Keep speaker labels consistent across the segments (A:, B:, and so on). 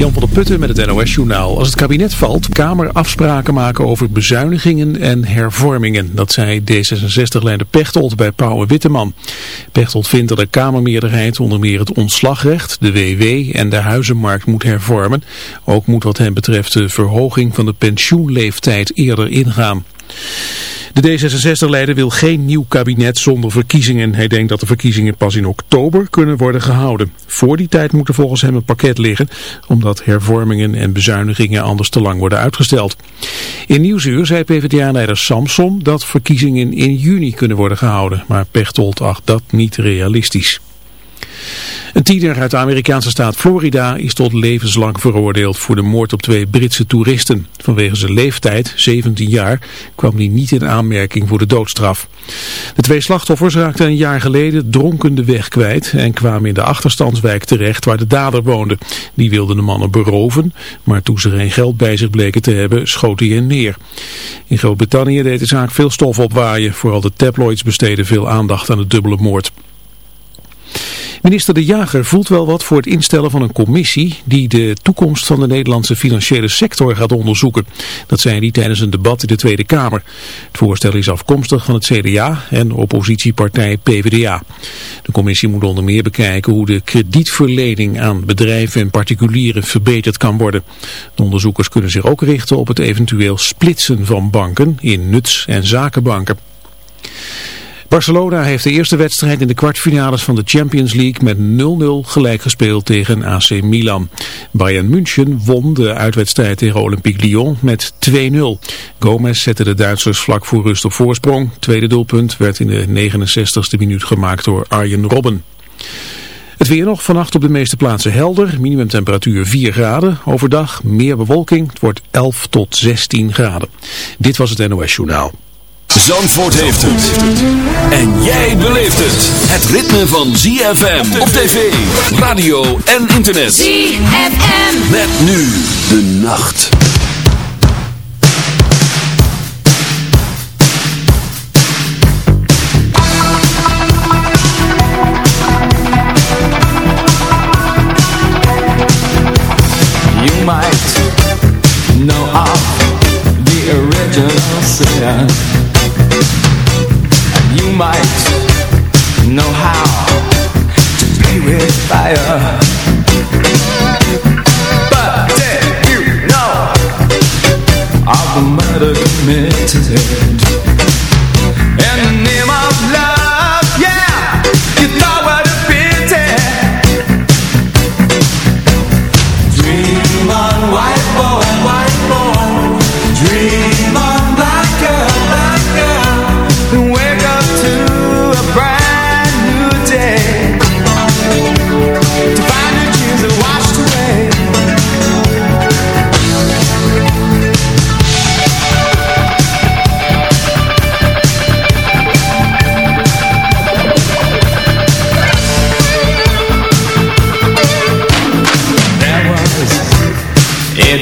A: Jan van der Putten met het NOS-journaal. Als het kabinet valt, Kamer afspraken maken over bezuinigingen en hervormingen. Dat zei D66-leider Pechtold bij Pauwe Witteman. Pechtold vindt dat de Kamermeerderheid onder meer het ontslagrecht, de WW en de huizenmarkt moet hervormen. Ook moet wat hem betreft de verhoging van de pensioenleeftijd eerder ingaan. De D66-leider wil geen nieuw kabinet zonder verkiezingen. Hij denkt dat de verkiezingen pas in oktober kunnen worden gehouden. Voor die tijd moet er volgens hem een pakket liggen, omdat hervormingen en bezuinigingen anders te lang worden uitgesteld. In Nieuwsuur zei PvdA-leider Samson dat verkiezingen in juni kunnen worden gehouden, maar Pechtold acht dat niet realistisch. Een tiener uit de Amerikaanse staat Florida is tot levenslang veroordeeld voor de moord op twee Britse toeristen. Vanwege zijn leeftijd, 17 jaar, kwam hij niet in aanmerking voor de doodstraf. De twee slachtoffers raakten een jaar geleden dronken de weg kwijt en kwamen in de achterstandswijk terecht waar de dader woonde. Die wilde de mannen beroven, maar toen ze geen geld bij zich bleken te hebben, schoot hij hen neer. In Groot-Brittannië deed de zaak veel stof opwaaien. Vooral de tabloids besteden veel aandacht aan de dubbele moord. Minister De Jager voelt wel wat voor het instellen van een commissie die de toekomst van de Nederlandse financiële sector gaat onderzoeken. Dat zei hij tijdens een debat in de Tweede Kamer. Het voorstel is afkomstig van het CDA en oppositiepartij PvdA. De commissie moet onder meer bekijken hoe de kredietverlening aan bedrijven en particulieren verbeterd kan worden. De onderzoekers kunnen zich ook richten op het eventueel splitsen van banken in nuts- en zakenbanken. Barcelona heeft de eerste wedstrijd in de kwartfinales van de Champions League met 0-0 gelijk gespeeld tegen AC Milan. Bayern München won de uitwedstrijd tegen Olympique Lyon met 2-0. Gomez zette de Duitsers vlak voor rust op voorsprong. Tweede doelpunt werd in de 69ste minuut gemaakt door Arjen Robben. Het weer nog, vannacht op de meeste plaatsen helder, minimumtemperatuur 4 graden. Overdag meer bewolking, het wordt 11 tot 16 graden. Dit was het NOS Journaal.
B: Zandvoort heeft het. En jij beleeft het. Het ritme van ZFM op tv, radio en internet. ZFM. Met nu de nacht.
C: You might know of the original sin. Might know how to play with fire. But did you know of the murder committed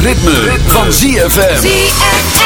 B: Ritme, van. ZFM.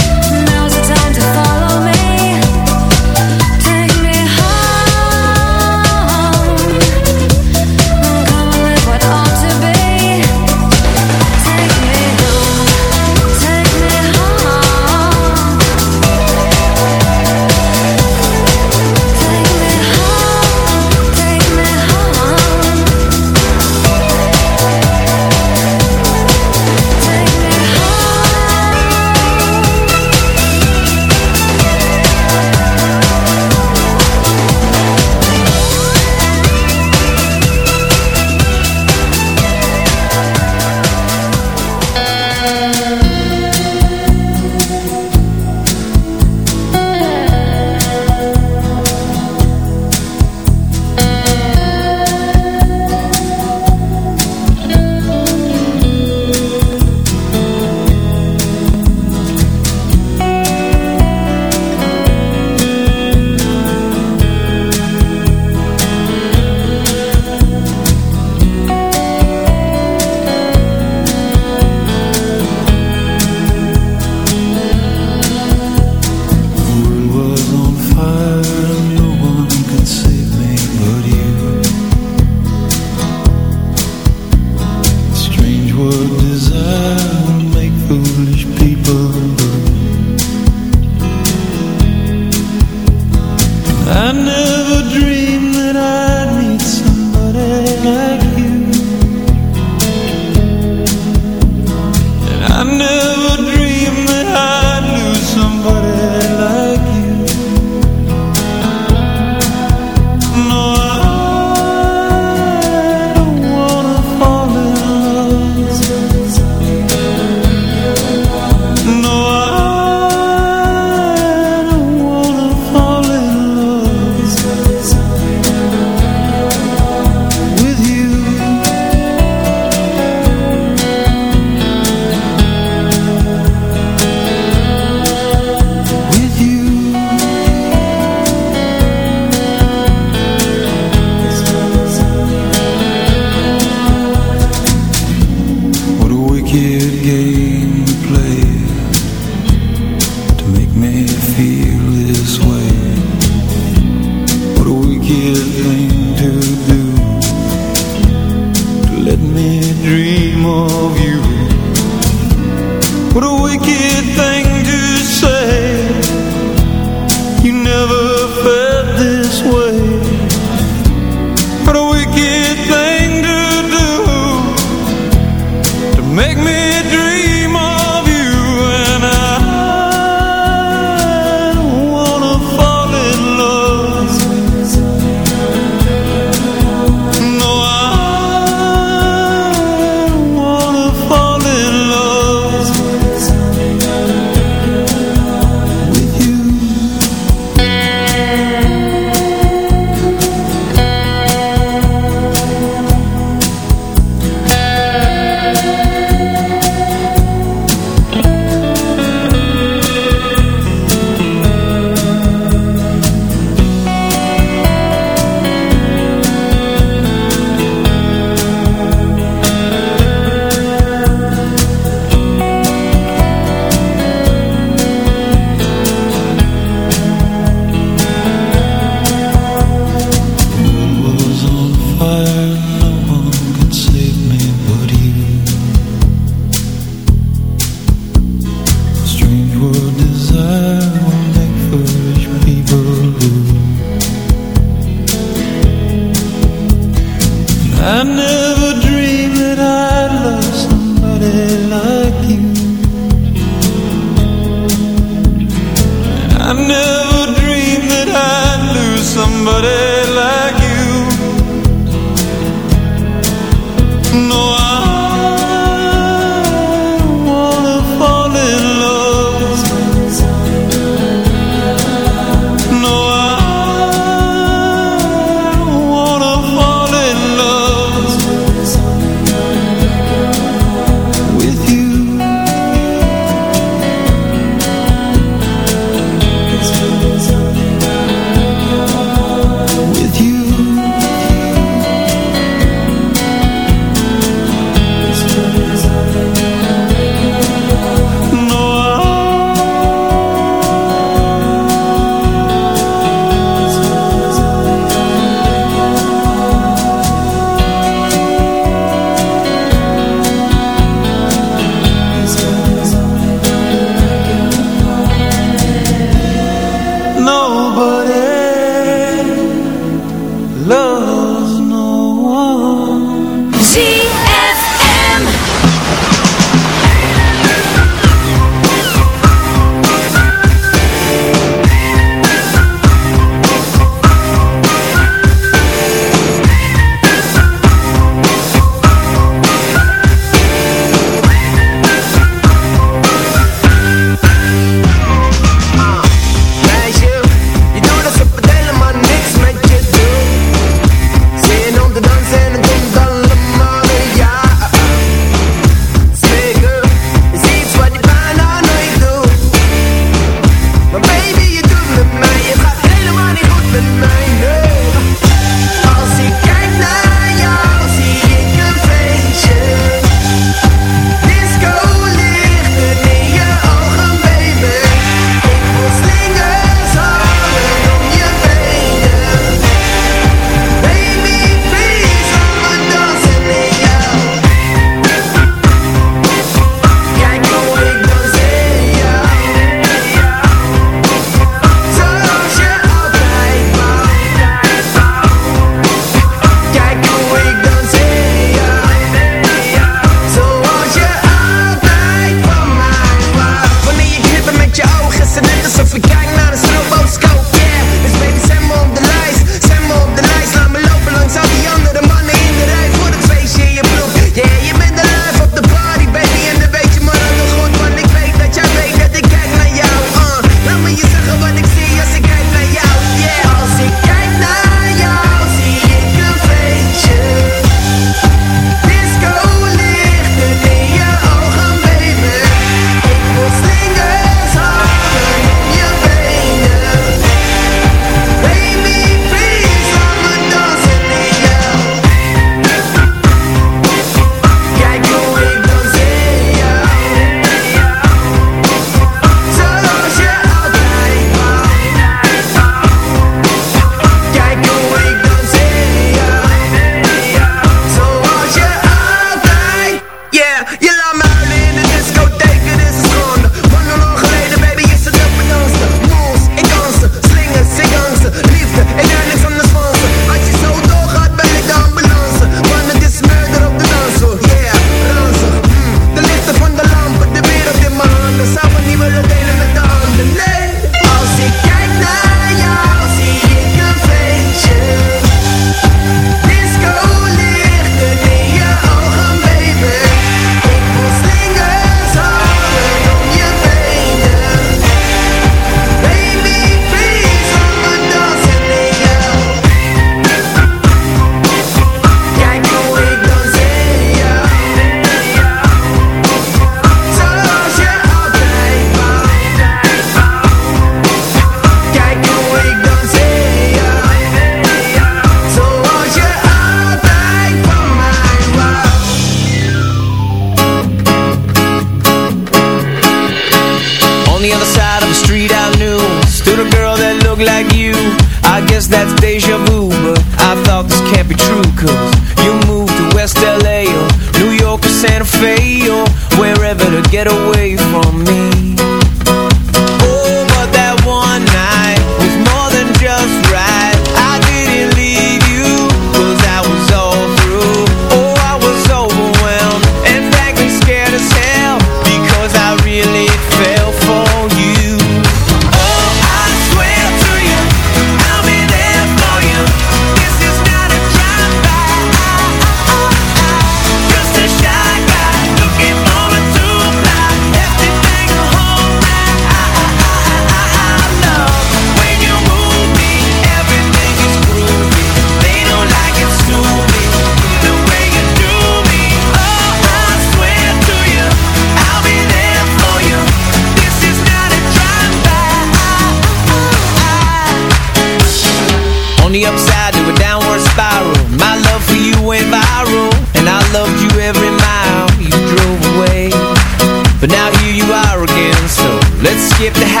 D: skip the house.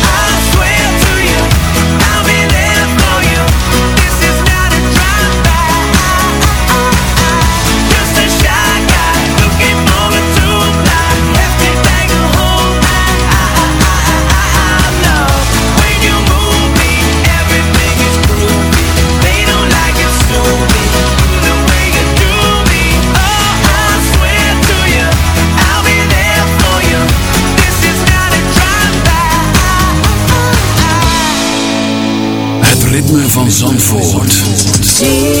B: van Zandvoort.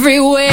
E: everywhere.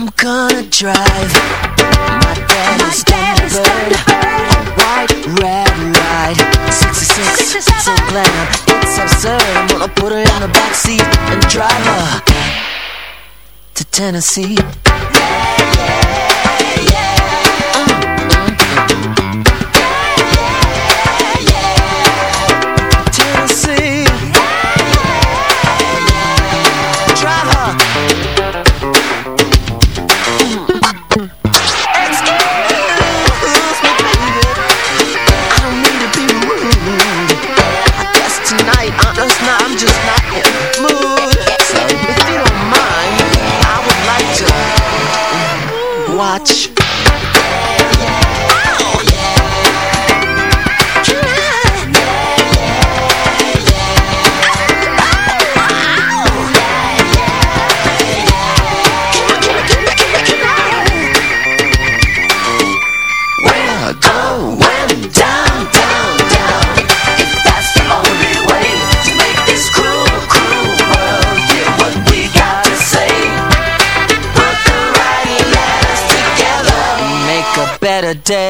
E: I'm
F: gonna drive my daddy's, daddy's Thunderbird, white, red, right. 66, 67. so glad it's absurd. I'm gonna put her in the backseat and drive her to Tennessee. Better day.